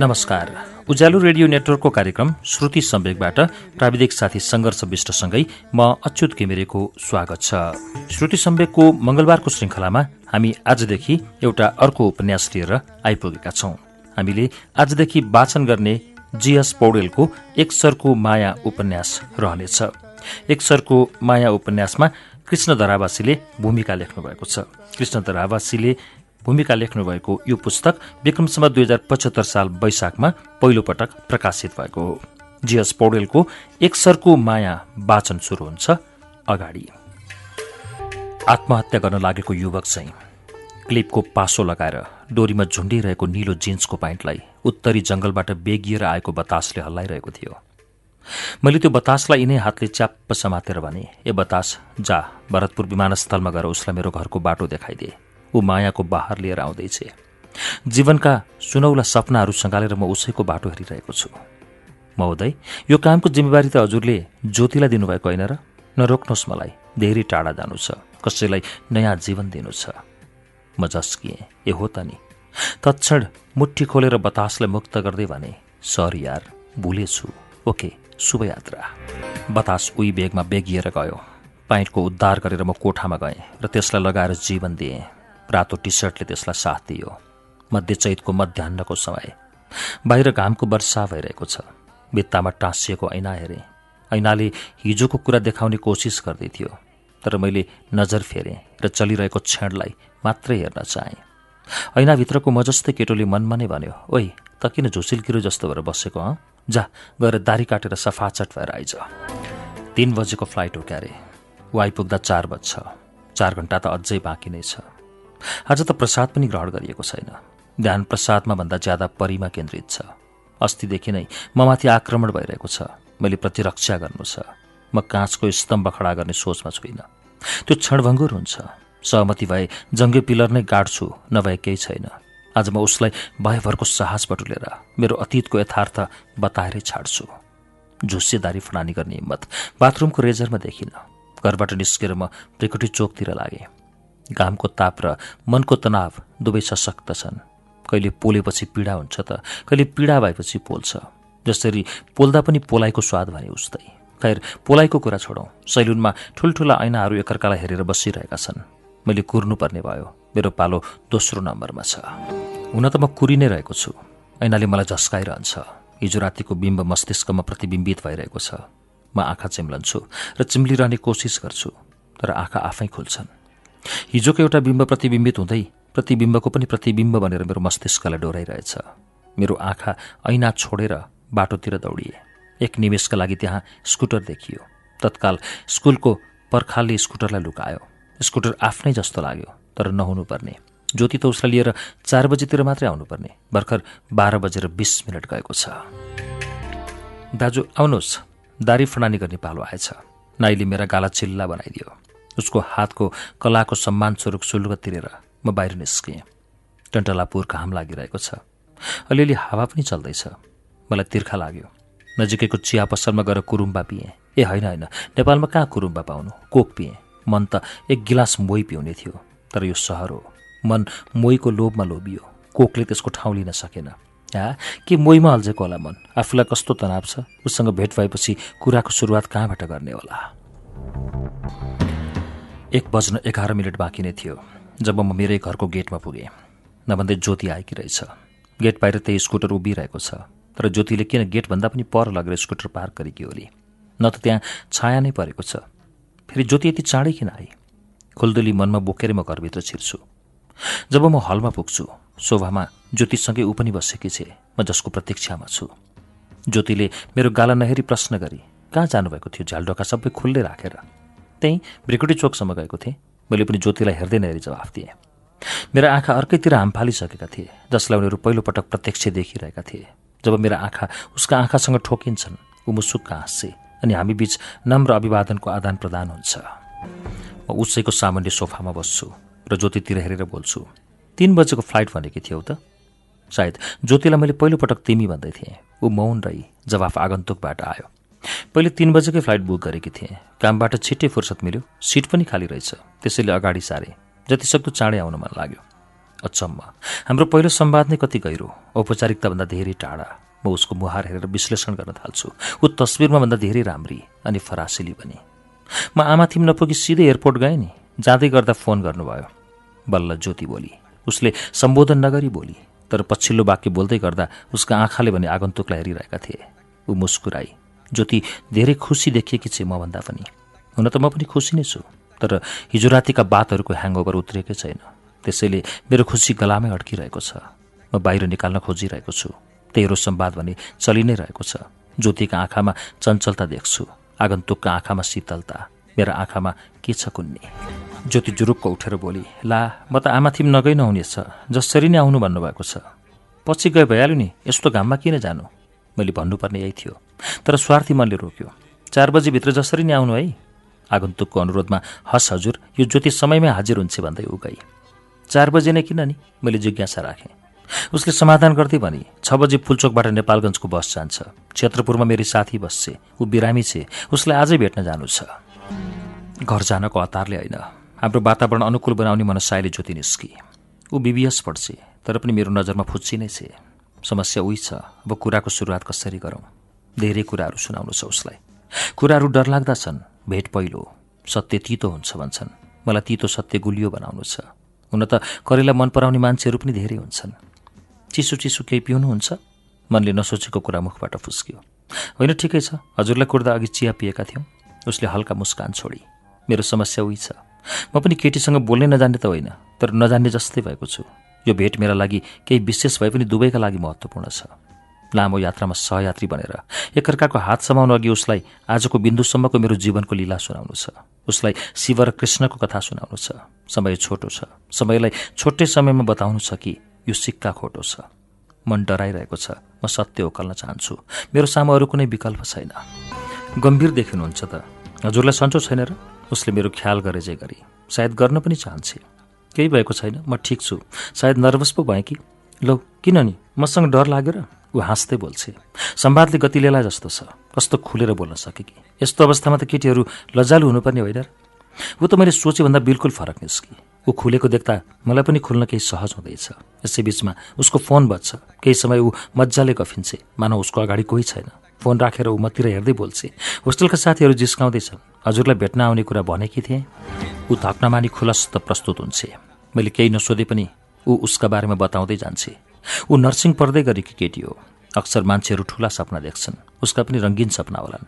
नमस्कार। उज्यालो रेडियो नेटवर्कको कार्यक्रम श्रुति सम्वेकबाट प्राविधिक साथी सङ्घर्ष विष्टसँगै म अच्युत घिमिरेको स्वागत छ। श्रुति सम्वेकको मंगलबारको श्रृङ्खलामा हामी आजदेखि एउटा अर्को उपन्यास लिएर आइपुगेका छौं। हामीले आजदेखि वाचन गर्ने जीएस पौडेलको एक सरको माया उपन्यास रहनेछ। एक सरको माया उपन्यासमा कृष्ण धरावासीले भूमिका लेख्नु भएको छ। कृष्ण धरावासीले भूमिका लेख्नुभएको यो पुस्तक विक्रमसम्म दुई हजार पचहत्तर साल वैशाखमा पहिलो पटक प्रकाशित भएको हो। जीएस पौडेलको एक सरको माया वाचन सुरु हुन्छ अगाडि। आत्महत्या गर्न लागेको युवक चाहिँ क्लिपको पासो लगाएर डोरीमा झुन्डिरहेको निलो जिन्सको प्यान्टलाई उत्तरी जंगलबाट बेगिएर आएको बतासले हल्लाइरहेको थियो। मैले त्यो बतासलाई यिनै हातले च्याप्प समातेर भने ए बतास जा भरतपुर विमानस्थलमा गएर उसलाई मेरो घरको बाटो देखाइदिए। ऊ मायाको बाहर लिएर आउँदैछ जीवनका सुनौला सपनाहरू सँगालेर म उसैको बाटो हेरिरहेको छु। महोदय यो कामको जिम्मेवारी त हजुरले ज्योतिलाई दिनुभएको होइन र? नरोक्नुहोस् मलाई धेरै टाढा जानु छ। कसैलाई नयाँ जीवन दिनु छ। म झस्किएँ। ए हो त नि। तत्क्षण मुठी खोलेर बतासलाई मुक्त गर्दै भने सर यार भुलेछु। ओके शुभयात्रा। बतास उही बेगमा बेगिएर गयो। पाइन्टको उद्धार गरेर म कोठामा गएँ र त्यसलाई लगाएर जीवन दिएँ। रातो टी सर्टले त्यसलाई साथ दियो। मध्य चैतको मध्याहको समय। बाहिर घामको वर्षा भइरहेको छ। भित्तामा टाँसिएको ऐना हेरेँ। ऐनाले हिजोको कुरा देखाउने कोसिस गर्दै थियो तर मैले नजर फेरेँ र चलिरहेको क्षणलाई मात्रै हेर्न चाहेँ। ऐनाभित्रको म जस्तै केटोले मनमा नै भन्यो ओइ त किन झुसिलकिरो जस्तो भएर बसेको हँ? जा गएर दारी काटेर सफाचट भएर आइज। तिन बजेको फ्लाइट हो क्यारे ऊ आइपुग्दा चार बज्छ। चार घन्टा त अझै बाँकी नै छ। आज त प्रसाद पनि ग्रहण गरिएको छैन। ध्यान प्रसादमा भन्दा ज्यादा परीमा केन्द्रित छ। अस्तिदेखि नै ममाथि आक्रमण भइरहेको छ। मैले प्रतिरक्षा गर्नु छ। म काँचको स्तम्भ खडा गर्ने सोचमा छुइनँ। त्यो क्षणभङ्गुर हुन्छ। सहमति भए जङ्गे पिलर नै गाड्छु नभए केही छैन। आज म उसलाई भयभरको साहस बटुलेर मेरो अतीतको यथार्थ बताएरै छाड्छु। झुस्सेदारी फडानी गर्ने हिम्मत बाथरुमको रेजरमा देखिनँ। घरबाट निस्केर म त्रिकुटी चोकतिर लागेँ। घामको ताप र मनको तनाव दुवै सशक्त छन्। कहिले पोलेपछि पीडा हुन्छ त कहिले पीडा भएपछि पोल्छ। जसरी पोल्दा पनि पोलाइको स्वाद भने उस्तै। खैर पोलाइको कुरा छोडौँ। सैलुनमा ठुल्ठुला ऐनाहरू एकअर्कालाई हेरेर बसिरहेका छन्। मैले कुर्नुपर्ने भयो। मेरो पालो दोस्रो नम्बरमा छ। हुन त म कुरि नै रहेको छु। ऐनाले मलाई झस्काइरहन्छ। हिजो रातिको बिम्ब मस्तिष्कमा प्रतिबिम्बित भइरहेको छ। म आँखा चिम्लन्छु र चिम्लिरहने कोसिस गर्छु तर आँखा आफै खुल्छन्। हिजोको एउटा बिम्ब प्रतिबिम्बित हुँदै प्रतिबिम्बको पनि प्रतिबिम्ब भनेर मेरो मस्तिष्कलाई डोराइरहेछ। मेरो आँखा ऐना छोडेर बाटोतिर दौडिए। एक निमेषका लागि त्यहाँ स्कुटर देखियो। तत्काल स्कुलको पर्खालले स्कुटरलाई लुकायो। स्कुटर आफ्नै जस्तो लाग्यो तर नहुनुपर्ने। ज्योति त उसलाई लिएर चार बजीतिर मात्रै आउनुपर्ने। भर्खर बाह्र बजेर बिस मिनट गएको छ। दाजु आउनुहोस्। दारी फडानी गर्ने पालो आएछ। नाइले मेरा गाला चिल्ला बनाइदियो। उसको हातको कलाको सम्मान स्वरूप सुलुग तिरेर म बाहिर निस्केँ। टन्टलापुर घाम लागिरहेको छ। अलिअलि हावा पनि चल्दैछ। मलाई तिर्खा लाग्यो। नजिकैको चिया पसलमा गएर कुरुम्बा पिएँ। ए होइन होइन। नेपालमा कहाँ कुरुम्बा पाउनु? कोक पिएँ। मन त एक गिलास मोही पिउने थियो। तर यो सहर हो। मन मोहीको लोभमा लोभियो। कोकले त्यसको ठाउँ लिन सकेन। हा के मोहीमा अल्झेको होला मन? आफूलाई कस्तो तनाव छ? उसँग भेट भएपछि कुराको सुरुवात कहाँबाट गर्ने होला? एक बज्न एघार मिनट बाँकी नै थियो जब म मेरै घरको गेटमा पुगेँ। नभन्दै ज्योति आएकी रहेछ। गेट बाहिर त्यही स्कुटर उभिरहेको छ तर ज्योतिले किन गेटभन्दा पनि पर लगेर स्कुटर पार्क गरेकी होली न त त्यहाँ छाया नै परेको छ। फेरि ज्योति यति चाँडै किन आई खुल्दुली मनमा बोकेर म घरभित्र छिर्छु। जब म हलमा पुग्छु शोभामा ज्योतिसँगै ऊ पनि बसेकी छे म जसको प्रतीक्षामा छु। ज्योतिले मेरो गाला नहेरी प्रश्न गरी कहाँ जानुभएको थियो? झ्यालडोका सबै खुल्ले राखेर। त्यहीँ भ्रिकुटी चोकसम्म गएको थिएँ। मैले पनि ज्योतिलाई हेर्दै नहेरी जवाफ दिएँ। मेरा आँखा अर्कैतिर हाम फालिसकेका थिए जसलाई उनीहरू पहिलोपटक प्रत्यक्ष देखिरहेका थिए। जब मेरा आँखा उसका आँखासँग ठोकिन्छन् ऊ मुसुक्क हाँस्छे अनि हामी बीच नम्र अभिवादनको आदान प्रदान हुन्छ। म उसैको सामान्य सोफामा बस्छु र ज्योतितिर हेरेर बोल्छु तिन बजेको फ्लाइट भनेकी थियौ त? सायद ज्योतिलाई मैले पहिलोपटक तिमी भन्दै थिएँ। ऊ मौन रही जवाफ आगन्तुकबाट आयो। पहिले तिन बजेकै फ्लाइट बुक गरेकी थिएँ। कामबाट छिट्टै फुर्सद मिल्यो। सिट पनि खाली रहेछ। त्यसैले अगाडि सारे। जतिसक्दो चाँडै आउन मन लाग्यो। अचम्म। हाम्रो पहिलो संवाद नै कति गहिरो। औपचारिकताभन्दा धेरै टाढा। म उसको मुहार हेरेर विश्लेषण गर्न थाल्छु। ऊ तस्विरमा भन्दा धेरै राम्री अनि फरासिली बने म आमा थिम नपुगी सिधै एयरपोर्ट गएँ नि। जाँदै गर्दा फोन गर्नुभयो। बल्ल ज्योति बोली। उसले सम्बोधन नगरी बोली। तर पछिल्लो वाक्य बोल्दै गर्दा उसका आँखाले भने आगन्तुकलाई हेरिरहेका थिए। ऊ मुस्कुराई। ज्योति धेरै खुसी देखिएकी छे मभन्दा पनि। हुन त म पनि खुसी नै छु तर हिजो रातिका बातहरूको ह्याङओभर उत्रिएकै छैन। त्यसैले मेरो खुसी गलामै अड्किरहेको छ। म बाहिर निकाल्न खोजिरहेको छु। तेरो सम्वाद भने चलि नै रहेको छ। ज्योतिका आँखामा चञ्चलता देख्छु। आगन्तुकका आँखामा शीतलता। मेरा आँखामा के छ कुन्ने? ज्योति जुरुक्क उठेर बोली ला म त आमा थिम नगइ नहुनेछ जसरी नै आउनु भन्नुभएको छ। पछि गए भइहाल्यो नि यस्तो घाममा किन जानु? मैले भन्नुपर्ने यही थियो। तर स्वार्थी मनले रोक्यो। चार बजीभित्र जसरी नै आउनु है। आगन्तुकको अनुरोधमा हस् हजुर यो ज्योति समयमै हाजिर हुन्छ भन्दै ऊ गई। चार बजे नै किन नि मैले जिज्ञासा राखेँ। उसले समाधान गर्दै भने छ बजी फुलचोकबाट नेपालगञ्जको बस जान्छ। क्षेत्रपुरमा मेरी साथी बस्छे। ऊ बिरामी छे। उसलाई आजै भेट्न जानु छ। घर जानको हतारले होइन। हाम्रो वातावरण अनुकूल बनाउने मनसायले ज्योति निस्की। ऊ बिबिएस पढ्छे तर पनि मेरो नजरमा फुच्ची नै छे। समस्या उही छ। अब कुराको सुरुवात कसरी गरौँ? धेरै कुराहरू सुनाउनु छ उसलाई कुराहरू डरलाग्दा छन् भेट पहिलो। सत्य तितो हुन्छ भन्छन्। मलाई तितो सत्य गुलियो बनाउनु छ। हुन त करेला मन पराउने मान्छेहरू पनि धेरै हुन्छन्। चिसो चिसो केही पिउनुहुन्छ? मनले नसोचेको कुरा मुखबाट फुस्क्यो। होइन ठिकै छ। हजुरलाई कुर्दा अघि चिया पिएका थियौँ। उसले हल्का मुस्कान छोडी मेरो समस्या उही छ। म पनि केटीसँग बोल्नै नजान्ने त होइन तर नजान्ने जस्तै भएको छु। यो भेट मेरा लागि केही विशेष भए पनि दुवैका लागि महत्त्वपूर्ण छ। लामो यात्रामा सहयात्री बनेर एकअर्काको हात समाउनु अघि उसलाई आजको बिन्दुसम्मको मेरो जीवनको लीला सुनाउनु छ। उसलाई शिव र कृष्णको कथा सुनाउनु छ। समय छोटो छ। समयलाई छोटै समयमा बताउनु छ कि यो सिक्का खोटो छ। मन डराइरहेको छ। म सत्य ओकल्न चाहन्छु। मेरो सामु अरू कुनै विकल्प छैन। गम्भीर देखिनुहुन्छ त। हजुरलाई सन्चो छैन र? उसले मेरो ख्याल गरे जे गरी। सायद गर्न पनि चाहन्छे। केही भएको छैन? म ठिक छु। सायद नर्भस पो भएँ कि? लौ किन नि? मसँग डर लाग्यो र? ऊ हाँस्दै बोल्छे। सम्वादले गति लिएला जस्तो छ। कस्तो खुलेर बोल्न सके कि? यस्तो अवस्थामा त केटीहरू लजालु हुनुपर्ने होइन ऊ त मैले सोचेभन्दा बिल्कुल फरक निस्की। ऊ खुलेको देख्दा मलाई पनि खुल्न केही सहज हुँदैछ। यसै बिचमा उसको फोन बज्छ। केही समय ऊ मजाले गफिन्छे। मानव उसको अगाडि कोही छैन। फोन राखेर ऊ मतिर हेर्दै बोल्छे। होस्टेलका साथीहरू जिस्काउँदैछन्। हजुरलाई भेट्न आउने कुरा भनेकी थिएँ? ऊ धक्नमानी खुलस्त प्रस्तुत हुन्छे। मैले केही नसोधे पनि ऊ उसका बारेमा बताउँदै जान्छे। ऊ नर्सिङ पढ्दै गरेकी केटी हो। अक्सर मान्छेहरू ठुला सपना देख्छन्। उसका पनि रङ्गीन सपना होलान्।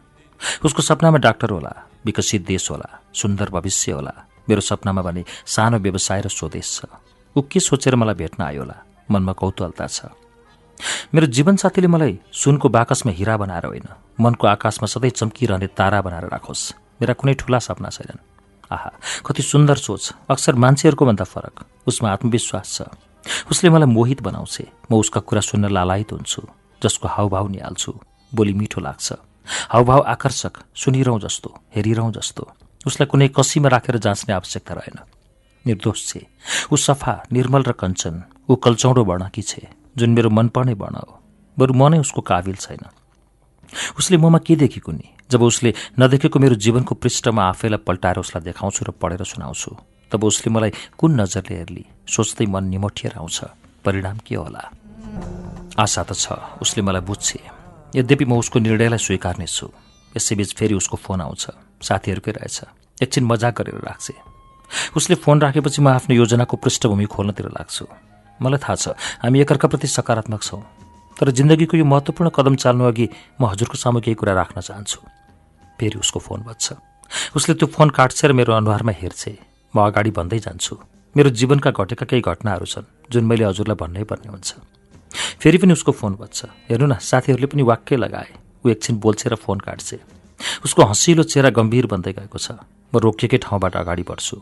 उसको सपनामा डाक्टर होला विकसित देश होला सुन्दर भविष्य होला। मेरो सपनामा भने सानो व्यवसाय र स्वदेश छ। ऊ के सोचेर मलाई भेट्न आयो होला? मनमा कौतूहलता छ। मेरो जीवनसाथीले मलाई सुनको बाकसमा हिरा बनाएर होइन मनको आकाशमा सधैँ चम्किरहने तारा बनाएर राखोस्। मेरा कुनै ठुला सपना छैनन्। आहा कति सुन्दर सोच। अक्सर मान्छेहरूको भन्दा फरक। उसमा आत्मविश्वास छ। उसले मलाई मोहित बनाउँछ। म उसका कुरा सुन्न लालायित हुन्छु जसको हाउभाउ निहाल्छु। बोली मिठो लाग्छ। हाउभाउ आकर्षक सुनिरहँ जस्तो हेरिरहँ जस्तो। उसलाई कुनै कसीमा राखेर जाँच्ने आवश्यकता रहेन। निर्दोष छे। ऊ सफा निर्मल र कञ्चन। ऊ कल्चौडो वर्णकी छे जुन मेरो मनपर्ने वर्ण हो। बरु म नै उसको काबिल छैन। उसले ममा के देखेको नि जब उसले नदेखेको मेरो जीवनको पृष्ठमा आफैलाई पल्टाएर उसलाई देखाउँछु र पढेर सुनाउँछु तब उसले मलाई कुन नजरले हेर्ली? सोच्दै मन निमोठिएर आउँछ। परिणाम के होला? आशा त छ उसले मलाई बुझ्छे। यद्यपि म उसको निर्णयलाई स्वीकार्ने छु यसैबीच फेरि उसको फोन आउँछ साथीहरूकै रहेछ एकछिन मजाक गरेर राख्छे। उसले फोन राखेपछि म आफ्नो योजनाको पृष्ठभूमि खोल्नतिर लाग्छु। मलाई थाहा छ हामी एकअर्काप्रति सकारात्मक छौँ तर जिन्दगीको यो महत्त्वपूर्ण कदम चाल्नु अघि म हजुरको सामु केही कुरा राख्न चाहन्छु। फेरि उसको फोन बज्छ। उसले त्यो फोन काट्छ र मेरो अनुहारमा हेर्छे। म अगाडि भन्दै जान्छु। मेरो जीवनका घटेका केही घटनाहरू छन् जुन मैले हजुरलाई भन्नै पर्ने हुन्छ। फेरि पनि उसको फोन बज्छ। हेर्नु न साथीहरूले पनि वाक्कै लगाए। ऊ एकछिन बोल्छे र फोन काट्छे। उसको हँसिलो चेहरा गम्भीर बन्दै गएको छ। म रोकिएकै ठाउँबाट अगाडि बढ्छु।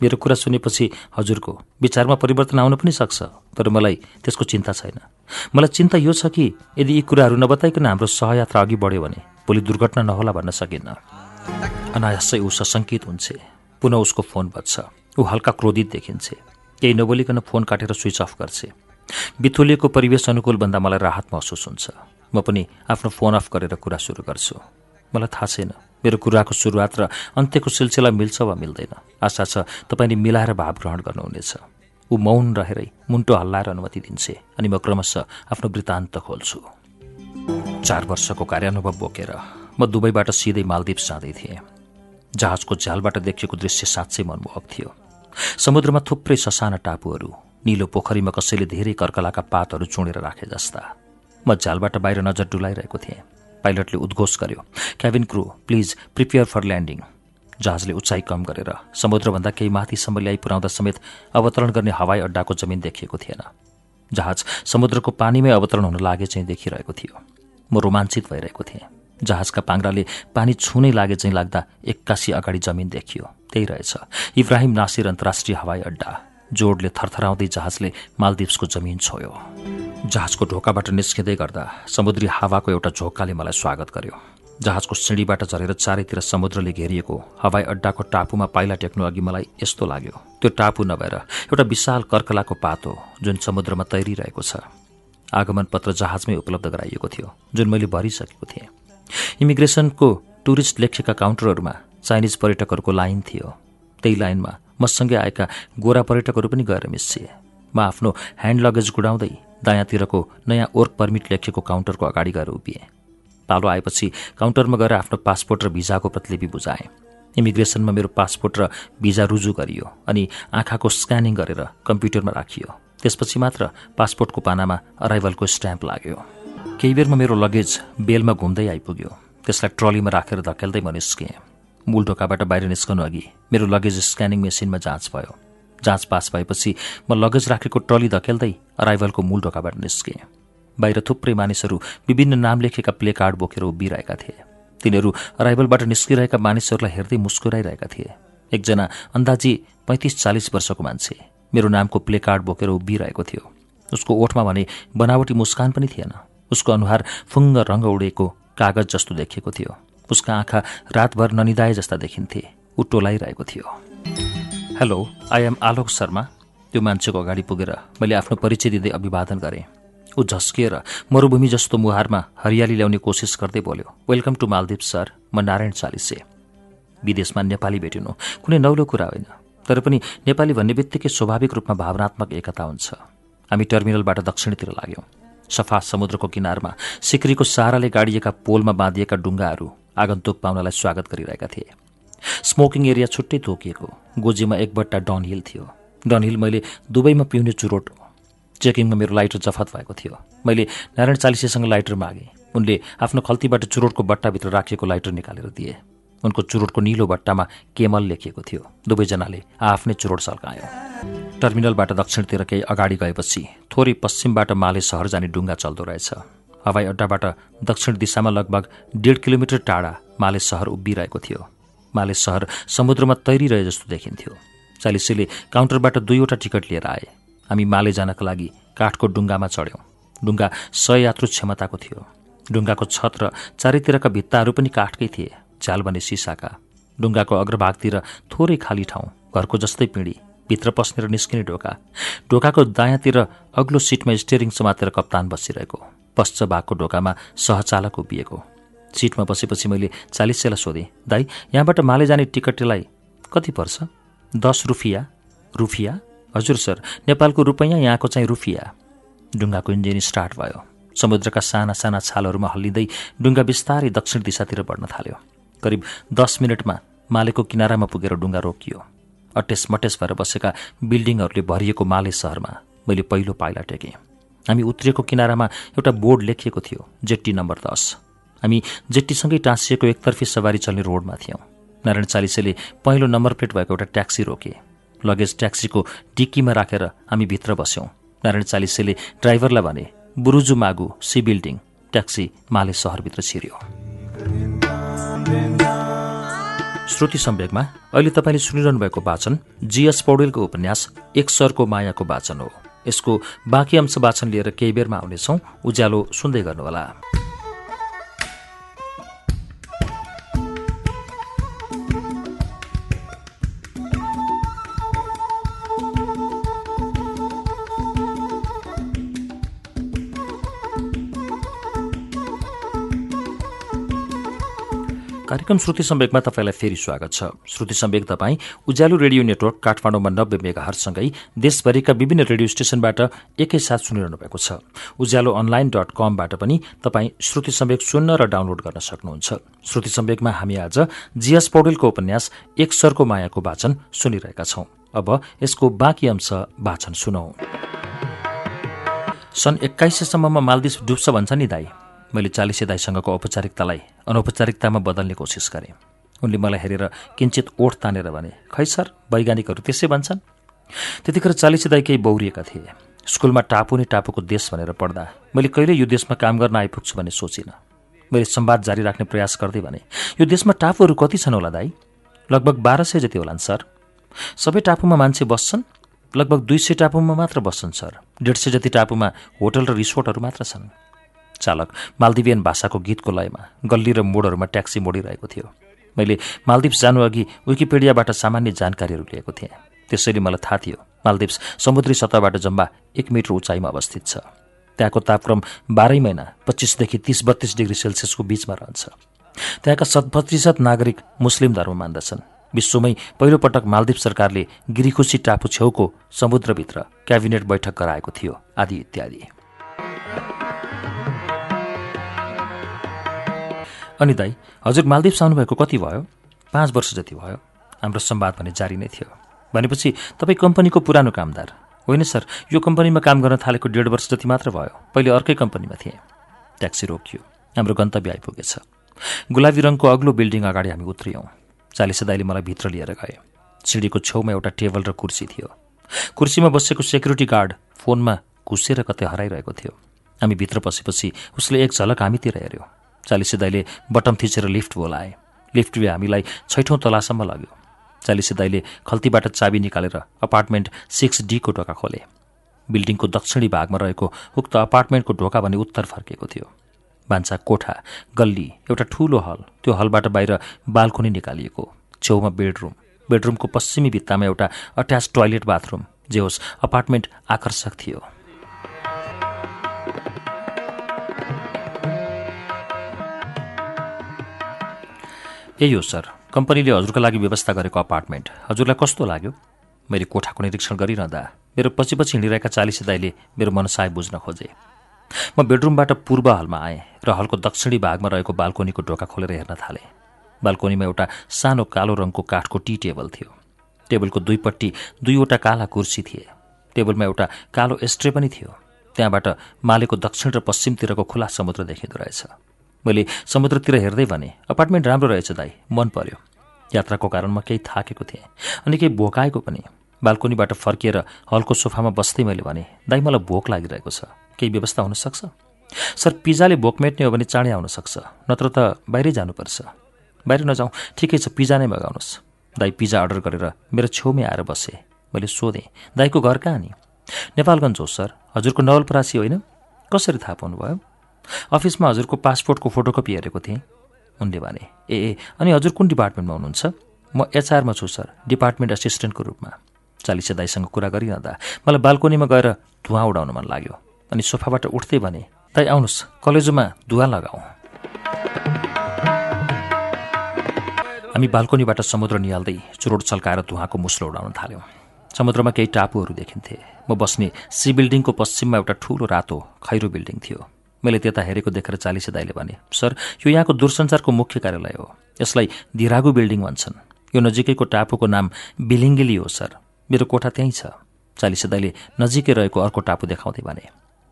मेरो कुरा सुनेपछि हजुरको विचारमा परिवर्तन आउन पनि सक्छ तर मलाई त्यसको चिन्ता छैन। मलाई चिन्ता यो छ कि यदि यी कुराहरू नबताइकन हाम्रो सहयात्रा अघि बढ्यो भने भोलि दुर्घटना नहोला भन्न सकिन्न। अनायासै ऊ सशङ्कित हुन्छ। पुनः उसको फोन बज्छ। ऊ हल्का क्रोधित देखिन्छे। केही नबोलिकन फोन काटेर स्विच अफ गर्छे। बिथोलिएको परिवेश अनुकूल भन्दा मलाई राहत महसुस हुन्छ। म पनि आफ्नो फोन अफ गरेर कुरा सुरु गर्छु। मलाई थाहा छैन। मेरो कुराको सुरुवात र अन्त्यको सिलसिला मिल्छ वा मिल्दैन। आशा छ तपाईँले मिलाएर भाव ग्रहण गर्नुहुनेछ। ऊ मौन रहेरै मुन्टो हल्लाएर अनुमति दिन्छे अनि म क्रमशः आफ्नो वृत्तान्त खोल्छु। चार वर्षको कार्यानुभव बोकेर म दुबईबाट सिधै मालदिप जाँदै थिएँ। जहाजको झ्यालबाट देखिएको दृश्य साँच्चै मनमोहक थियो। समुद्रमा थुप्रै ससाना टापुहरू निलो पोखरीमा कसैले धेरै कर्कलाका पातहरू चुडेर राखे जस्ता। म झ्यालबाट बाहिर नजर डुलाइरहेको थिएँ। पाइलटले उद्घोष गर्यो cabin crew please prepare for landing जहाजले उचाइ कम गरेर समुद्रभन्दा केही माथिसम्म ल्याइ पुर्याउँदा समेत अवतरण गर्ने हवाई अड्डाको जमिन देखिएको थिएन। जहाज समुद्रको पानीमै अवतरण हुन लागे चाहिँ देखिरहेको थियो। म रोमाञ्चित भइरहेको थिएँ। जहाजका पाङ्राले पानी छुनै लागे चाहिँ लाग्दा एक्कासी अगाडि जमिन देखियो। त्यही रहेछ। इब्राहिम नासिर अन्तर्राष्ट्रिय हवाई अड्डा। जोडले थरथराउँदै जहाजले मालदिप्सको जमिन छोयो। जहाजको ढोकाबाट निस्किँदै गर्दा समुद्री हावाको एउटा झोकाले मलाई स्वागत गर्यो। जहाजको सिँढीबाट झरेर चारैतिर समुद्रले घेरिएको हवाई अड्डाको टापुमा पाइला टेक्नु अघि मलाई यस्तो लाग्यो। त्यो टापु नभएर एउटा विशाल कर्कलाको पातो जुन समुद्रमा तैरिरहेको छ। आगमन पत्र जहाजमै उपलब्ध गराइएको थियो जुन मैले भरिसकेको थिएँ। इमिग्रेसनको टुरिस्ट लेखेका काउन्टरहरूमा चाइनिज पर्यटकहरूको लाइन थियो। त्यही लाइनमा मसँगै आएका गोरा पर्यटकहरू पनि गएर मिसिए। म आफ्नो ह्यान्ड लगेज गुडाउँदै दायाँतिरको नयाँ वर्क पर्मिट लेखेको काउन्टरको अगाडि गएर उभिएँ। पालो आएपछि काउन्टरमा गएर आफ्नो पासपोर्ट र भिजाको प्रतिलिपि बुझाएँ। इमिग्रेसनमा मेरो पासपोर्ट र भिजा रुजु गरियो अनि आँखाको स्क्यानिङ गरेर कम्प्युटरमा राखियो। त्यसपछि मात्र पासपोर्टको पानामा अराइभलको स्ट्याम्प लाग्यो। केही बेरमा मेरो लगेज बेलमा घुम्दै आइपुग्यो। त्यसलाई ट्रलीमा राखेर धकेल्दै म निस्केँ। मूल ढोकाबाट बाहिर निस्कनु अघि मेरो लगेज स्क्यानिङ मेसिनमा जाँच भयो। जाँच पास भएपछि म लगेज राखेको ट्रली धकेल्दै अराइभलको मूल ढोकाबाट निस्केँ। बाहिर थुप्रै मानिसहरू विभिन्न नाम लेखेका प्ले कार्ड बोकेर उभिरहेका थिए। तिनीहरू अराइभलबाट निस्किरहेका मानिसहरूलाई हेर्दै मुस्कुराइरहेका थिए। एकजना अन्दाजी पैँतिस चालिस वर्षको मान्छे मेरो नामको प्ले कार्ड बोकेर उभिरहेको थियो। उसको ओठमा भने बनावटी मुस्कान पनि थिएन। उसको अनुहार फुङ्ग रङ्ग उडेको कागज जस्तो देखिएको थियो। उसका आँखा रातभर ननिदाए जस्ता देखिन्थे। ऊ टोलाइरहेको थियो। Hello I am Alok Sharma. त्यो मान्छेको अगाडि पुगेर मैले आफ्नो परिचय दिँदै अभिवादन गरेँ। ऊ झस्किएर मरुभूमि जस्तो मुहारमा हरियाली ल्याउने कोसिस गर्दै बोल्यो वेलकम टु मालदिप सर म नारायण चालिसे। विदेशमा नेपाली भेटिनु। कुनै नौलो कुरा होइन। तर पनि नेपाली भन्ने बित्तिकै स्वाभाविक रूपमा भावनात्मक एकता हुन्छ। हामी टर्मिनलबाट दक्षिणतिर लाग्यौँ। सफा समुद्रको किनारमा सिक्रीको साराले गाडिएका पोलमा बाँधिएका डुङ्गाहरू आगन्तुक पाउनलाई स्वागत गरिरहेका थिए। स्मोकिङ एरिया छुट्टै तोकिएको। गोजीमा एक बट्टा डनहिल थियो। डनहिल मैले दुबईमा पिउने चुरोट चेकिङमा मेरो लाइटर जफत भएको थियो। मैले नारायण चालिसेसँग लाइटर मागेँ। उनले आफ्नो खल्तीबाट चुरोटको बट्टाभित्र राखिएको लाइटर निकालेर दिए। उनको चुरोटको निलो बट्टामा केमल लेखिएको थियो। दुवैजनाले आफ्नै चुरोट सल्कायो। टर्मिनलबाट दक्षिणतिर केही अगाडि गएपछि थोरै पश्चिमबाट माले सहर जाने डुङ्गा चल्दो रहेछ। हवाई अड्डाबाट दक्षिण दिशामा लगभग डेढ किलोमिटर टाढा माले सहर उभिरहेको थियो। माले सहर समुद्रमा तैरिरहे जस्तो देखिन्थ्यो। चालिसेले काउन्टरबाट दुईवटा टिकट लिएर आए। हामी माले जानका लागि काठको डुङ्गामा चढ्यौँ। डुङ्गा सय यात्रु क्षमताको थियो। डुङ्गाको छत र चारैतिरका भित्ताहरू पनि काठकै थिए झ्याल भने सिसाका। डुङ्गाको अग्रभागतिर थोरै खाली ठाउँ घरको जस्तै पिँढी भित्र पस्ने र निस्किने ढोका। ढोकाको दायाँतिर अग्लो सिटमा स्टेरिङ समातेर कप्तान बसिरहेको। पश्च भागको ढोकामा सहचालक उभिएको। सिटमा बसेपछि मैले चालिसैलाई सोधेँ दाई यहाँबाट माले जाने टिकटलाई कति पर्छ? दस रुफियाँ? रुफियाँ? हजुर सर नेपालको रुपैयाँ यहाँको चाहिँ रुफियाँ। डुङ्गाको इन्जिन स्टार्ट भयो। समुद्रका साना साना छालहरूमा हल्लिँदै डुङ्गा बिस्तारै दक्षिण दिशातिर बढ्न थाल्यो। करिब दस मिनटमा मालेको किनारामा पुगेर डुङ्गा रोकियो। अटेस मटेस भएर बसेका बिल्डिङहरूले भरिएको माले सहरमा मैले पहिलो पाइला टेकेँ। हामी उत्रिएको किनारामा एउटा बोर्ड लेखिएको थियो जेट्टी नम्बर दस। हामी जेट्टीसँगै टाँसिएको एकतर्फी सवारी चल्ने रोडमा थियौँ। नारायण चालिसेले पहिलो नम्बर प्लेट भएको एउटा ट्याक्सी रोके। लगेज ट्याक्सीको डिक्कीमा राखेर हामी भित्र बस्यौँ। नारायण चालिसेले ड्राइभरलाई भने बुरुजु मागु सी बिल्डिङ। ट्याक्सी माले सहरभित्र छिर्यो। श्रुति सम्वेकमा अहिले तपाईँले सुनिरहनु भएको वाचन जीएस पौडेलको उपन्यास एक सरको मायाको वाचन हो। यसको बाँकी अंश वाचन लिएर केही बेरमा आउनेछौ। उज्यालो सुन्दै गर्नुहोला। कार्यक्रम श्रुति सम्वेकमा तपाईँलाई फेरि स्वागत छ। श्रुति सम्वेक तपाईँ उज्यालो रेडियो नेटवर्क काठमाडौँमा नब्बे मेगा हरसँगै देशभरिका विभिन्न रेडियो स्टेशनबाट एकैसाथ सुनिरहनु भएको छ। उज्यालो अनलाइन डट कमबाट पनि तपाईँ श्रुति सम्वेक सुन्न र डाउनलोड गर्न सक्नुहुन्छ। श्रुति सम्वेकमा हामी आज जीएस पौडेलको उपन्यास एक सरको मायाको वाचन सुनिरहेका छौं। अब यसको बाँकी अंश वाचन सुनौ। सन् एक्काइससम्ममा मालदिस डुब्छ भन्छ नि दाई। मैले चालिसे दाईसँगको औपचारिकतालाई अनौपचारिकतामा बदल्ने कोसिस गरेँ। उनले मलाई हेरेर किन्चित ओठ तानेर भने खै सर वैज्ञानिकहरू त्यसै भन्छन्? त्यतिखेर चालिसे दाई केही बौरिएका थिए। स्कुलमा टापु नै टापुको देश भनेर पढ्दा मैले कहिले यो देशमा काम गर्न आइपुग्छु भन्ने सोचिनँ। मैले संवाद जारी राख्ने प्रयास गर्दै भने यो देशमा टापुहरू कति छन् होला दाई? लगभग बाह्र सय जति होलान् सर। सबै टापुमा मान्छे बस्छन्? लगभग दुई सय टापुमा मात्र बस्छन् सर। डेढ सय जति टापुमा होटल र रिसोर्टहरू मात्र छन्। चालक मालदिभियन भाषाको गीतको लयमा गल्ली र मोडहरूमा ट्याक्सी मोडिरहेको थियो। मैले मालदिप्स जानुअघि विकिपिडियाबाट सामान्य जानकारीहरू लिएको थिएँ। त्यसैले मलाई थाहा थियो मालदिप्स समुद्री सतहबाट जम्मा एक मिटर उचाइमा अवस्थित छ। त्यहाँको तापक्रम बाह्रै महिना पच्चिसदेखि तिस बत्तीस डिग्री सेल्सियसको बीचमा रहन्छ। त्यहाँका शत प्रतिशत नागरिक मुस्लिम धर्म मान्दछन्। विश्वमै पहिलोपटक मालदिप सरकारले गिरिखुसी टापु छेउको समुद्रभित्र क्याबिनेट बैठक गराएको थियो आदि इत्यादि। अनि दाई हजुर मालदिप्स आउनुभएको कति भयो? पाँच वर्ष जति भयो। हाम्रो संवाद भने जारी नै थियो। भनेपछि तपाईँ कम्पनीको पुरानो कामदार। होइन सर यो कम्पनीमा काम गर्न थालेको डेढ वर्ष जति मात्र भयो। पहिले अर्कै कम्पनीमा थिएँ। ट्याक्सी रोकियो। हाम्रो गन्तव्य आइपुगेछ। गुलाबी रङको अग्लो बिल्डिङ अगाडि हामी उत्रियौँ। चालिसे दाईले मलाई भित्र लिएर गए। सिँढीको छेउमा एउटा टेबल र कुर्सी थियो। कुर्सीमा बसेको सेक्युरिटी गार्ड फोनमा घुसेर कतै हराइरहेको थियो। हामी भित्र पसेपछि उसले एक झलक हामीतिर हेऱ्यो। चालिसे दाईले बटम थिचेर लिफ्ट बोलाए। लिफ्टले हामीलाई छैठौँ तलासम्म लग्यो। चालिसे दाईले खल्तीबाट चाबी निकालेर अपार्टमेन्ट सिक्स डीको ढोका खोले। बिल्डिङको दक्षिणी भागमा रहेको उक्त अपार्टमेन्टको ढोका भने उत्तर फर्केको थियो। भान्सा कोठा गल्ली एउटा ठूलो हल त्यो हलबाट बाहिर बाल्कोनी निकालिएको छेउमा बेडरुम। बेडरुमको पश्चिमी भित्तामा एउटा अट्याच टोयलेट बाथरुम जे होस् अपार्टमेन्ट आकर्षक थियो। यही हो सर। कम्पनीले हजुरको लागि व्यवस्था गरेको अपार्टमेन्ट। हजुरलाई कस्तो लाग्यो? मैले कोठाको निरीक्षण गरिरहँदा मेरो पछि पछि हिँडिरहेका चालिसे दाईले मेरो मनसाय बुझ्न खोजे। म बेडरुमबाट पूर्व हलमा आएँ र हलको दक्षिणी भागमा रहेको बाल्कोनीको ढोका खोलेर हेर्न थालेँ। बाल्कोनीमा एउटा सानो कालो रङको काठको टी टेबल थियो। टेबलको दुईपट्टि दुईवटा काला कुर्सी थिए। टेबलमा एउटा कालो एस्ट्रे पनि थियो। त्यहाँबाट मालेको दक्षिण र पश्चिमतिरको खुला समुद्र देखिँदो रहेछ। मैले समुद्रतिर हेर्दै भने अपार्टमेन्ट राम्रो रहेछ दाई मन पर्यो। यात्राको कारण म केही थाकेको थिएँ अनि केही भोकाएको पनि। बाल्कोनीबाट फर्किएर हलको सोफामा बस्दै मैले भने दाई मलाई भोक लागिरहेको छ। केही व्यवस्था हुनसक्छ? सर पिजाले भोक मेट्ने हो भने चाँडै आउन सक्छ नत्र त बाहिरै जानुपर्छ। बाहिर नजाउँ ठिकै छ पिजा नै मगाउनुहोस्। दाई पिजा अर्डर गरेर मेरो छेउमै आएर बसे। मैले सोधेँ दाईको घर कहाँ नि? नेपालगञ्ज हो सर। हजुरको नवलपरासी होइन। कसरी थाहा पाउनुभयो? अफिसमा हजुरको पासपोर्टको फोटोकपी हेरेको थिएँ। उनले भने ए ए अनि हजुर कुन डिपार्टमेन्टमा हुनुहुन्छ? म एचआरमा छु सर डिपार्टमेन्ट एसिस्टेन्टको रूपमा। चालिसे दाईसँग कुरा गरिरहँदा मलाई बाल्कोनीमा गएर धुवा उडाउन मन लाग्यो। अनि सोफाबाट उठ्दै भने दाई आउनुहोस् कलेजोमा धुवा लगाऊ। हामी बाल्कोनीबाट समुद्र निहाल्दै चुरोट चल्काएर धुवाको मुस्लो उडाउन थाल्यौँ। समुद्रमा केही टापुहरू देखिन्थे। म बस्ने सी बिल्डिङको पश्चिममा एउटा ठूलो रातो खैरो बिल्डिङ थियो। मैले त्यता हेरेको देखेर चालिसे दाईले भने सर यो यहाँको दूरसञ्चारको मुख्य कार्यालय हो। यसलाई दिरागु बिल्डिङ भन्छन्। यो नजिकैको टापुको नाम बिलिङ्गेली हो सर। मेरो कोठा त्यहीँ छ। चालिसे दाईले नजिकै रहेको अर्को टापु देखाउँदै भने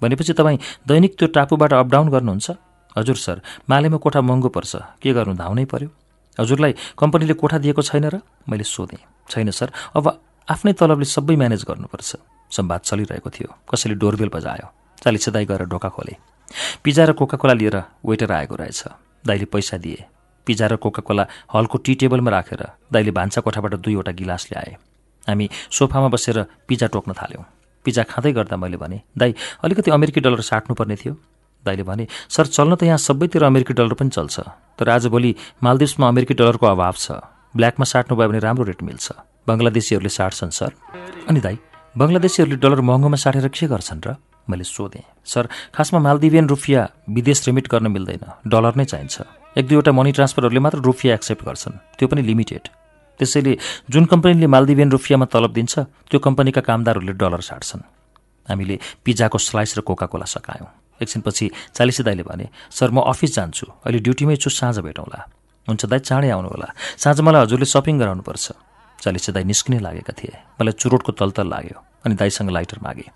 भनेपछि तपाईँ दैनिक त्यो टापुबाट अपडाउन गर्नुहुन्छ? हजुर सर। मालेमा कोठा महँगो पर्छ। के गर्नु धाउनै पर्यो? हजुरलाई कम्पनीले कोठा दिएको छैन र? मैले सोधेँ छैन सर। अब आफ्नै तलबले सबै म्यानेज गर्नुपर्छ। संवाद चलिरहेको थियो। कसैले डोरबेल बजायो? चालिसे दाई गएर ढोका खोले। पिजा र कोकाकोला लिएर वेटर आएको रहेछ। दाइले पैसा दिए। पिजा र कोकाकोला हलको टी टेबलमा राखेर दाइले भान्सा कोठाबाट दुईवटा गिलास ल्याए। हामी सोफामा बसेर पिजा टोक्न थाल्यौँ। पिजा खाँदै गर्दा मैले भने दाई अलिकति अमेरिकी डलर साट्नुपर्ने थियो? दाइले भने सर चल्न त यहाँ सबैतिर अमेरिकी डलर पनि चल्छ तर आजभोलि मालदिप्समा अमेरिकी डलरको अभाव छ। ब्ल्याकमा साट्नुभयो भने राम्रो रेट मिल्छ। बङ्गलादेशीहरूले साट्छन् सर। अनि दाई बङ्गलादेशीहरूले डलर महँगोमा साटेर के गर्छन् र? मैले सोधेँ सर खासमा मालदिभियन रुपियाँ विदेश रिमिट गर्न मिल्दैन डलर नै चाहिन्छ। एक दुईवटा मनी ट्रान्सफरहरूले मात्र रुपियाँ एक्सेप्ट गर्छन् त्यो पनि लिमिटेड। त्यसैले जुन कम्पनीले मालदिभियन रुपियाँमा तलब दिन्छ त्यो कम्पनीका कामदारहरूले डलर छाड्छन् हामीले पिज्जाको स्लाइस र कोका कोला सकायौँ। एकछिनपछि चालिसे दाईले भने सर म अफिस जान्छु अहिले ड्युटीमै छु साँझ भेटौँला। हुन्छ दाई चाँडै आउनु होला साँझ मलाई हजुरले सपिङ गराउनुपर्छ। चालिसे दाई निस्किनै लागेका थिए। मलाई चुरोटको तलतल लाग्यो अनि दाईसँग लाइटर मागे।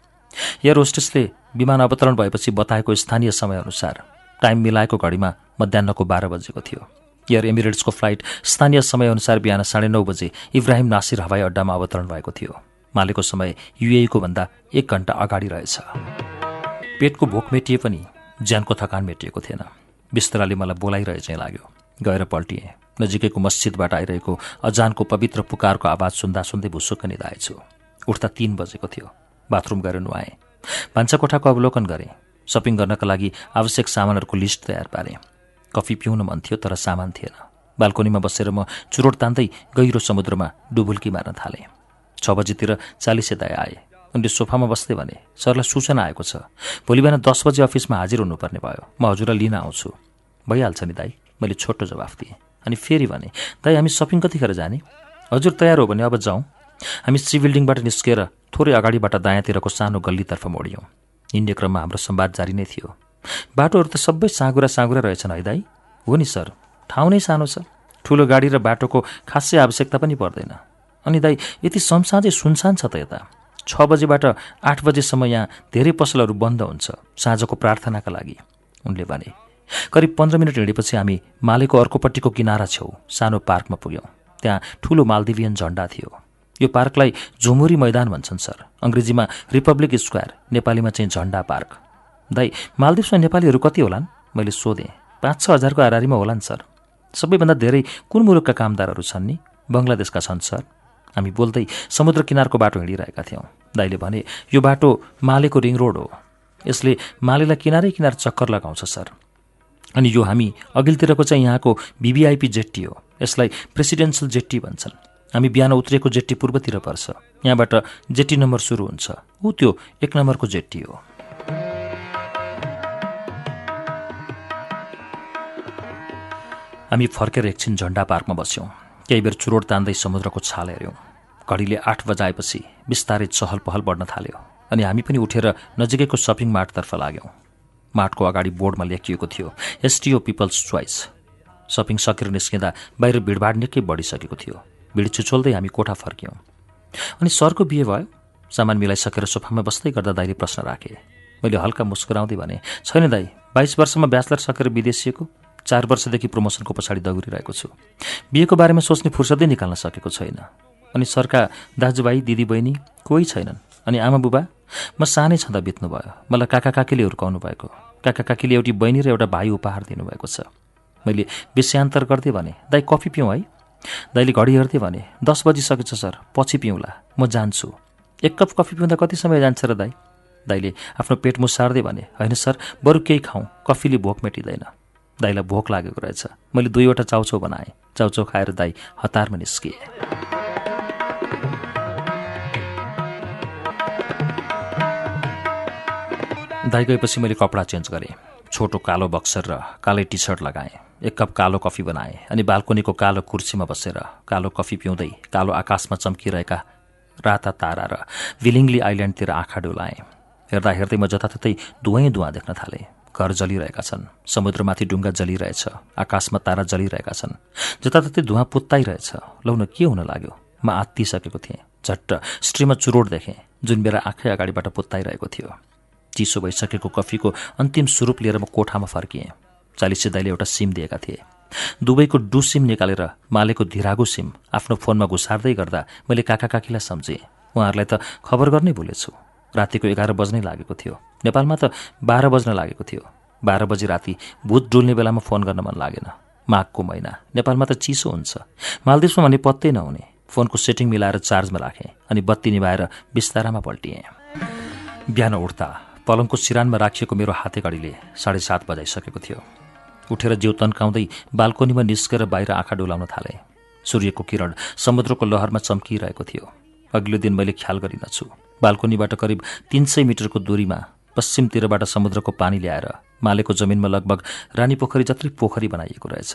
एयर होस्टेसले विमान अवतरण भएपछि बताएको स्थानीय समयअनुसार टाइम मिलाएको घडीमा मध्याहको बाह्र बजेको थियो। एयर एमिरेट्सको फ्लाइट स्थानीय समयअनुसार बिहान साढे नौ बजे इब्राहिम नासिर हवाई अड्डामा अवतरण भएको थियो। मालेको समय युएको भन्दा एक घण्टा अगाडि रहेछ। पेटको भोक मेटिए पनि ज्यानको थकान मेटिएको थिएन। बिस्तराले मलाई बोलाइरहे चाहिँ लाग्यो। गएर पल्टिएँ। नजिकैको मस्जिदबाट आइरहेको अजानको पवित्र पुकारको आवाज सुन्दा सुन्दै भुसुक्क निधाएछु। उठ्दा तीन बजेको थियो। बाथरुम गएर नुहाएँ भान्साकोठाको अवलोकन गरेँ। सपिङ गर्नका लागि आवश्यक सामानहरूको लिस्ट तयार पारेँ। कफी पिउन मन थियो तर सामान थिएन। बाल्कोनीमा बसेर म चुरोट तान्दै गहिरो समुद्रमा डुबुल्की मार्न थालेँ। छ बजीतिर चालिसे दाय आए। उनले सोफामा बस्दै भने सरलाई सूचना आएको छ। भोलि बिहान दस बजे अफिसमा हाजिर हुनुपर्ने भयो। म हजुरलाई लिन आउँछु। भइहाल्छ नि दाई। मैले छोटो जवाफ दिएँ। अनि फेरि भने दाई हामी सपिङ कतिखेर जाने? हजुर तयार हो भने अब जाउँ। हामी सी बिल्डिङबाट निस्केर थोरै अगाडिबाट दायाँतिरको सानो गल्लीतर्फ मोडियौँ। हिँड्ने क्रममा हाम्रो संवाद जारी नै थियो। बाटोहरू त सबै साँगुरा साँगुरा रहेछन् है दाई? हो नि सर। ठाउँ नै सानो छ। ठुलो गाडी र बाटोको खासै आवश्यकता पनि पर्दैन। अनि दाई यति संसाधै सुनसान छ त यता। छ बजीबाट आठ बजेसम्म यहाँ धेरै पसलहरू बन्द हुन्छ साँझको प्रार्थनाका लागि उनले भने। करिब पन्ध्र मिनट हिँडेपछि हामी मालेको अर्कोपट्टिको किनारा छेउ सानो पार्कमा पुग्यौँ। त्यहाँ ठुलो मालदिभियन झन्डा थियो। यो पार्कलाई झुमुरी मैदान भन्छन् सर। अङ्ग्रेजीमा रिपब्लिक स्क्वायर नेपालीमा चाहिँ झन्डा पार्क। दाई मालदिप्समा नेपालीहरू कति होलान्? मैले सोधेँ। पाँच छ हजारको हारिमा होलान् सर। सबैभन्दा धेरै कुन मुलुकका कामदारहरू छन् नि? बङ्गलादेशका छन् सर। हामी बोल्दै समुद्र किनारको बाटो हिँडिरहेका थियौँ। दाईले भने यो बाटो मालेको रिङ रोड हो। यसले मालेलाई किनारै किनार चक्कर लगाउँछ सर। अनि यो हामी अघिल्तिरको चाहिँ यहाँको भिभिआइपी जेट्टी हो। यसलाई प्रेसिडेन्सियल जेट्टी भन्छन्। हामी बिहान उत्रेको जेट्टी पूर्वतिर पर्छ। यहाँबाट जेट्टी नम्बर सुरु हुन्छ। ऊ त्यो एक नम्बरको जेट्टी हो। हामी फर्केर एकछिन झन्डा पार्कमा बस्यौँ। केही बेर चुरोट तान्दै समुद्रको छाल हेऱ्यौँ। घडीले आठ बजाएपछि बिस्तारै चहल पहल बढ्न थाल्यो अनि हामी पनि उठेर नजिकैको सपिङ मार्टतर्फ लाग्यौँ। मार्टको अगाडि बोर्डमा लेखिएको थियो एसटिओ पिपल्स चोइस। सपिङ सकेर निस्किँदा बाहिर भिडभाड निकै बढिसकेको थियो। भिड छुचोल्दै हामी कोठा फर्क्यौँ। अनि सरको बिहे भयो। सामान मिलाइसकेर सोफामा बस्दै गर्दा दाइले प्रश्न राखेँ मैले हल्का मुस्कुराउँदै भने छैन दाई बाइस वर्षमा ब्याचलर सकेर विदेशिएको चार वर्षदेखि प्रमोसनको पछाडि दगुरिरहेको छु। बिहेको बारेमा सोच्ने फुर्सदै निकाल्न सकेको छैन। अनि सरका दाजुभाइ दिदीबहिनी कोही छैनन्। अनि आमा बुबा म सानै छँदा बित्नुभयो। मलाई काका काकीले हुर्काउनु भएको। काका काकीले एउटी बहिनी र एउटा भाइ उपहार दिनुभएको छ। मैले विषयान्तर गर्दै भने दाई कफी पिउँ है? दाइले घडी हेर्दै भने दस बजिसकेछ सर। पछि पिउँला। म जान्छु। एक कप कफी पिउँदा कति समय जान्छ र दाई? दाइले आफ्नो पेट मुसार्दै भने होइन सर। बरु केही खाउँ कफीले भोक मेटिँदैन। दाईलाई भोक लागेको रहेछ। मैले दुईवटा चाउचाउ बनाएँ। चाउचाउ खाएर दाई हतारमा निस्किए। दाई गएपछि मैले कपडा चेन्ज गरेँ। छोटो कालो बक्सर र कालै टी सर्ट लगाएँ। एक कप कालो कफी बनाएँ अनि बाल्कोनीको कालो कुर्सीमा बसेर कालो कफी पिउँदै कालो आकाशमा चम्किरहेका राता तारा र विलिङ्गली आइल्यान्डतिर आँखा डोलाएँ। हेर्दा हेर्दै म जताततै धुवै धुवा देख्न थालेँ। घर जलिरहेका छन्। समुद्रमाथि डुङ्गा जलिरहेछ। आकाशमा तारा जलिरहेका छन्। जताततै धुवा पुत्ताइरहेछ। लौन के हुन लाग्यो? म आत्तिसकेको थिएँ। झट्ट स्ट्रीमा चुरोट देखेँ जुन मेरा आँखै अगाडिबाट पुत्ताइरहेको थियो। चिसो भइसकेको कफीको अन्तिम स्वरूप लिएर म कोठामा फर्किएँ। चालिसे दाइले एउटा सिम दिएका थिए। दुवैको डु सिम निकालेर मालेको धिरागु सिम आफ्नो फोनमा घुसार्दै गर्दा मैले काका काकीलाई सम्झेँ। उहाँहरूलाई त खबर गर्नै भुलेछु। रातिको एघार बज्नै लागेको थियो। नेपालमा त बाह्र बज्न लागेको थियो। बाह्र बजी राति भूत डुल्ने बेलामा फोन गर्न मन लागेन। माघको महिना। नेपालमा त चिसो हुन्छ। मालदिप्समा भने पत्तै नहुने। फोनको सेटिङ मिलाएर चार्जमा राखेँ अनि बत्ती निभाएर बिस्तारामा पल्टिएँ। बिहान उठ्दा पलङको सिरानमा राखिएको मेरो हाते घडीले साढे सात बजाइसकेको थियो। उठेर जिउ तन्काउँदै बाल्कोनीमा निस्केर बाहिर आँखा डोलाउन थाले। सूर्यको किरण समुद्रको लहरमा चम्किरहेको थियो। अघिल्लो दिन मैले ख्याल गरिनछु। बाल्कोनीबाट करिब तिन सय मिटरको दूरीमा पश्चिमतिरबाट समुद्रको पानी ल्याएर मालेको जमिनमा लगभग रानी पोखरी जत्रै पोखरी बनाइएको रहेछ।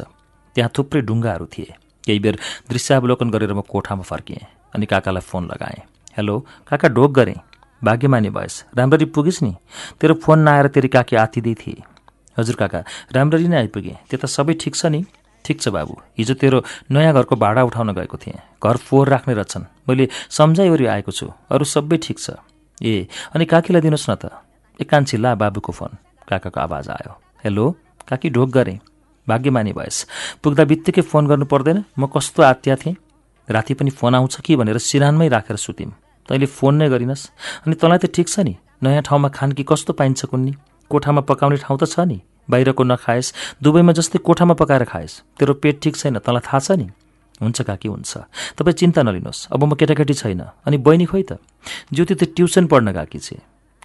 त्यहाँ थुप्रै डुङ्गाहरू थिए। केही बेर दृश्यावलोकन गरेर म कोठामा फर्किएँ अनि काकालाई फोन लगाएँ। हेलो काका ढोक गरेँ? भाग्यमानी भएस राम्ररी पुगिस् नि। तेरो फोन नआएर तेरि काकी आतिँदै थिए। हजुर काका राम्ररी नै आइपुगेँ। त्यता सबै ठिक छ नि? ठिक छ बाबु। हिजो तेरो नयाँ घरको भाडा उठाउन गएको थिएँ। घर फोहोर राख्ने रहेछन्। मैले सम्झाइवरी आएको छु। अरू सबै ठिक छ। ए अनि काकीलाई दिनुहोस् न त। एकान्छी ला बाबुको फोन। काकाको आवाज आयो। हेलो काकी ढोक गरेँ। भाग्यमानी भएस पुग्दा बित्तिकै फोन गर्नु पर्दैन। म कस्तो आत्या थिएँ? राति पनि फोन आउँछ कि भनेर सिरानमै राखेर सुत्यौँ तैँले फोन नै गरिनस्। अनि तँलाई त ठिक छ नि। नयाँ ठाउँमा खान कि कस्तो पाइन्छ कुन्नी? कोठामा पकाउने ठाउँ त छ नि। बाहिरको नखाएस् दुबईमा जस्तै कोठामा पकाएर खाएस्। तेरो पेट ठिक छैन तँलाई थाहा छ नि। हुन्छ काकी हुन्छ। तपाईँ चिन्ता नलिनुहोस्। अब म केटाकेटी छैन। अनि बहिनी खोइ त। ज्योति त ट्युसन पढ्न गएकी छे।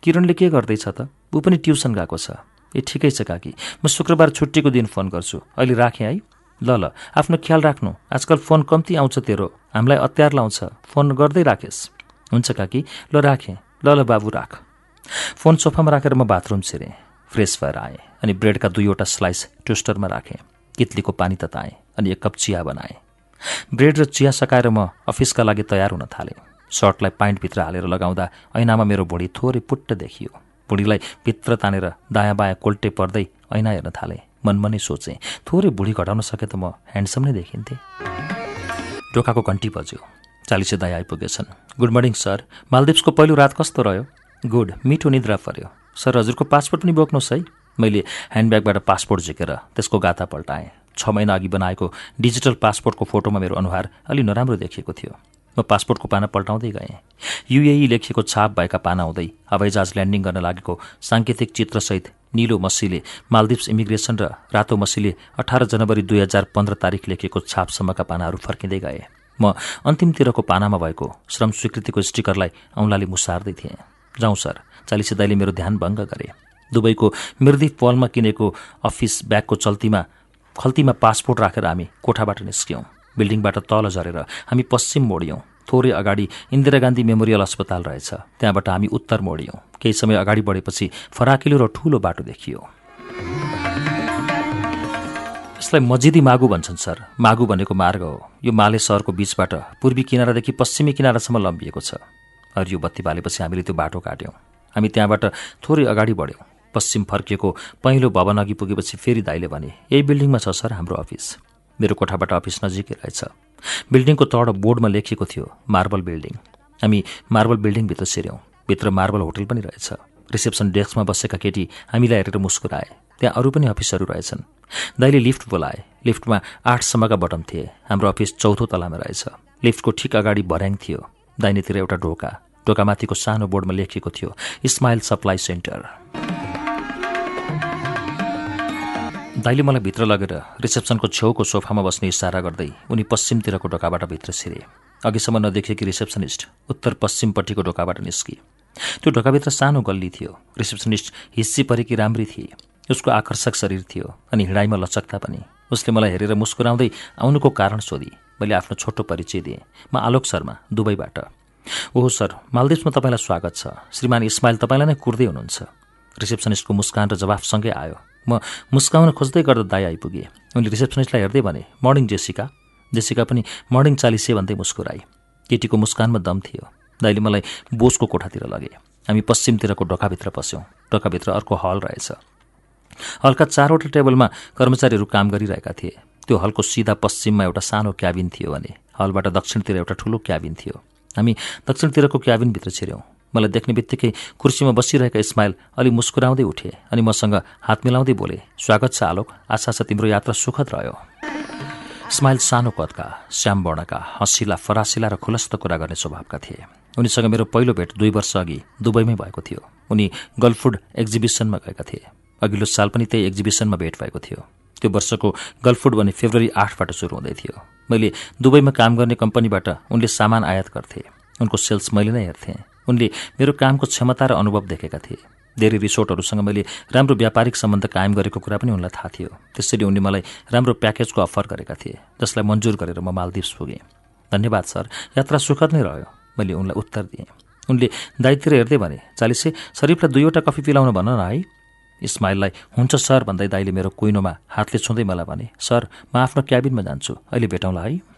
किरणले के गर्दैछ त? ऊ पनि ट्युसन गएको छ। ए ठिकै छ काकी। म शुक्रबार छुट्टीको दिन फोन गर्छु। अहिले राखेँ है। ल ल। आफ्नो ख्याल राख्नु। आजकल फोन कम्ती आउँछ तेरो। हामीलाई अत्यार लाउँछ। फोन गर्दै राखेस्। हुन्छ काकी। ल राखेँ। ल ल बाबु राख। फोन सोफामा राखेर म बाथरुम छिरेँ। फ्रेस भएर आएँ अनि ब्रेडका दुईवटा स्लाइस टोस्टरमा राखेँ। कितलीको पानी तताएँ अनि एक कप चिया बनाएँ। ब्रेड र चिया सकाएर म अफिसका लागि तयार हुन थालेँ। सर्टलाई पाइन्टभित्र हालेर लगाउँदा ऐनामा मेरो भुँडी थोरै पुट्ट देखियो। भुँडीलाई भित्र तानेर दायाँ बायाँ कोल्टे पर्दै ऐना हेर्न थालेँ। मनमा नै सोचेँ थोरै भुँडी घटाउन सके त म ह्यान्डसम नै देखिन्थेँ। ढोकाको घन्टी बज्यो। चालिसे दाई आइपुगेछन्। Good morning sir. मालदिप्सको पहिलो रात कस्तो रह्यो? गुड। मिठो निद्रा पर्यो। सर हजुरको पासपोर्ट पनि बोक्नुहोस् है। मैले ह्यान्डब्यागबाट पासपोर्ट झिकेर त्यसको गाथा पल्टाएँ। छ महिना अघि बनाएको डिजिटल पासपोर्टको फोटोमा मेरो अनुहार अलि नराम्रो देखिएको थियो। म पासपोर्टको पाना पल्टाउँदै गएँ। युएई लेखिएको छाप भएका पाना हुँदै हवाईजहाज ल्यान्डिङ गर्न लागेको साङ्केतिक चित्रसहित निलो मसीले मालदिप्स इमिग्रेसन र रातो मसीले अठार जनवरी दुई हजार पन्ध्र तारिक लेखिएको छापसम्मका पानाहरू फर्किँदै गए। म अन्तिमतिरको पानामा भएको श्रम स्वीकृतिको स्टिकरलाई औँलाले मुसार्दै थिएँ। जाउँ सर। चालिसे दाइले मेरो ध्यान भङ्ग गरे। दुबईको मृदी पलमा किनेको अफिस ब्यागको चल्तीमा खल्तीमा पासपोर्ट राखेर हामी कोठाबाट निस्क्यौँ। बिल्डिङबाट तल झरेर हामी पश्चिम मोडियौँ। थोरै अगाडि इन्दिरा गान्धी मेमोरियल अस्पताल रहेछ। त्यहाँबाट हामी उत्तर मोडियौँ। केही समय अगाडि बढेपछि फराकिलो र ठूलो बाटो देखियो। यसलाई मजिदी मागु भन्छन् सर। मागु भनेको मार्ग हो। यो माले सहरको बीचबाट पूर्वी किनारादेखि पश्चिमी किनारासम्म लम्बिएको छ। हरियो बत्ती बालेपछि हामीले त्यो बाटो काट्यौँ। हामी त्यहाँबाट थोरै अगाडि बढ्यौँ। पश्चिम फर्किएको पहिलो भवन अघि पुगेपछि फेरि दाइले भने यही बिल्डिङमा छ सर हाम्रो अफिस। मेरो कोठाबाट अफिस नजिकै रहेछ। बिल्डिङको तड बोर्डमा लेखिएको थियो मार्बल बिल्डिङ। हामी मार्बल बिल्डिङभित्र सिर्यौँ। भित्र मार्बल होटल पनि रहेछ। रिसेप्सन डेस्कमा बसेका केटी हामीलाई हेरेर मुस्कुराए। त्यहाँ अरू पनि अफिसहरू रहेछन्। दाइले लिफ्ट बोलाए। लिफ्टमा आठसम्मका बटम थिए। हाम्रो अफिस चौथो तलामा रहेछ। लिफ्टको ठिक अगाडि भर्याङ थियो। दाहिनेतिर एउटा ढोका। ढोकामाथिको सानो बोर्डमा लेखिएको थियो स्माइल सप्लाई सेन्टर। दाइले मलाई भित्र लगेर रिसेप्सनको छेउको सोफामा बस्ने इसारा गर्दै उनी पश्चिमतिरको ढोकाबाट भित्र छिरे। अघिसम्म नदेखेकी रिसेप्सनिस्ट उत्तर पश्चिमपट्टिको ढोकाबाट निस्की। त्यो ढोकाभित्र सानो गल्ली थियो। रिसेप्सनिस्ट हिस्सी परेकी राम्री थिए। उसको आकर्षक शरीर थियो अनि हिँडाइमा लचकता पनि। उसले मलाई हेरेर मुस्कुराउँदै आउनुको कारण सोधी मैले आफ्नो छोटो परिचय दिएँ। म आलोक शर्मा दुबईबाट। ओहो सर मालदिप्समा तपाईँलाई स्वागत छ। श्रीमान इस्माइल तपाईँलाई नै कुर्दै हुनुहुन्छ। रिसेप्सनिस्टको मुस्कान र जवाफसँगै आयो। म मुस्काउन खोज्दै गर्दा दाई आइपुगेँ। उनले रिसेप्सनिस्टलाई हेर्दै भने मर्निङ जेसिका। जेसिका पनि मर्निङ चालिसे भन्दै मुस्कुराई। केटीको मुस्कानमा दम थियो। दाइले मलाई बोसको कोठातिर लगे। हामी पश्चिमतिरको ढोकाभित्र पस्यौँ। ढोकाभित्र अर्को हल रहेछ। हलका चारवटा टेबलमा कर्मचारीहरू काम गरिरहेका थिए। त्यो हलको सिधा पश्चिममा एउटा सानो क्याबिन थियो भने हलबाट दक्षिणतिर एउटा ठुलो क्याबिन थियो। हामी दक्षिणतिरको क्याबिनभित्र छिर्यौँ। मलाई देख्ने बित्तिकै कुर्सीमा बसिरहेका इस्माइल अलि मुस्कुराउँदै उठे अनि मसँग हात मिलाउँदै बोले स्वागत छ आलोक। आशा छ तिम्रो यात्रा सुखद रह्यो। इस्माइल सानो कदका श्याम वर्णका हँसिला फरासिला र खुलस्त कुरा गर्ने स्वभावका थिए। उनीसँग मेरो पहिलो भेट दुई वर्ष अघि दुबईमै भएको थियो। उनी गल्फुड एक्जिबिसनमा गएका थिए। अघिल्लो साल पनि त्यही एक्जिबिसनमा भेट भएको थियो। त्यो वर्षको गल्फुड भने फेब्रुअरी आठबाट सुरु हुँदै थियो। मैले दुबईमा काम गर्ने कम्पनीबाट उनले सामान आयात गर्थे। उनको सेल्स मैले नै हेर्थेँ। उनले मेरो कामको क्षमता र अनुभव देखेका थिए। धेरै रिसोर्टहरूसँग मैले राम्रो व्यापारिक सम्बन्ध कायम गरेको कुरा पनि उनलाई थाहा थियो। त्यसरी उनले मलाई राम्रो प्याकेजको अफर गरेका थिए जसलाई मन्जुर गरेर म मालदिप्स पुगेँ। धन्यवाद सर। यात्रा सुखद नै रह्यो मैले उनलाई उत्तर दिएँ। उनले दाइतिर हेर्दै भने चालिसे शरीफलाई दुईवटा कफी पिलाउन भन न है। इस्माइललाई हुन्छ सर भन्दै दाईले मेरो कुइनोमा हातले छुँदै मलाई भने सर म आफ्नो क्याबिनमा जान्छु। अहिले भेटौँला है।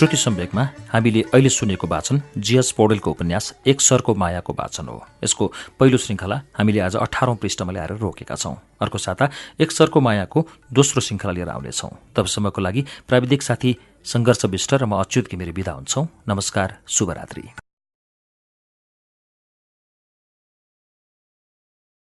श्रुति सम्वेकमा हामीले अहिले सुनेको वाचन जीएस पौडेलको उपन्यास एक सरको मायाको वाचन हो। यसको पहिलो श्रृङ्खला हामीले आज अठारौं पृष्ठमा ल्याएर रोकेका छौं। अर्को साता एक सरको मायाको दोस्रो श्रृङ्खला लिएर आउनेछौं। तबसम्मको लागि प्राविधिक साथी संघर्ष विष्ट र म अच्युत घिमिरे विदा हुन्छौ। नमस्कार शुभरात्री।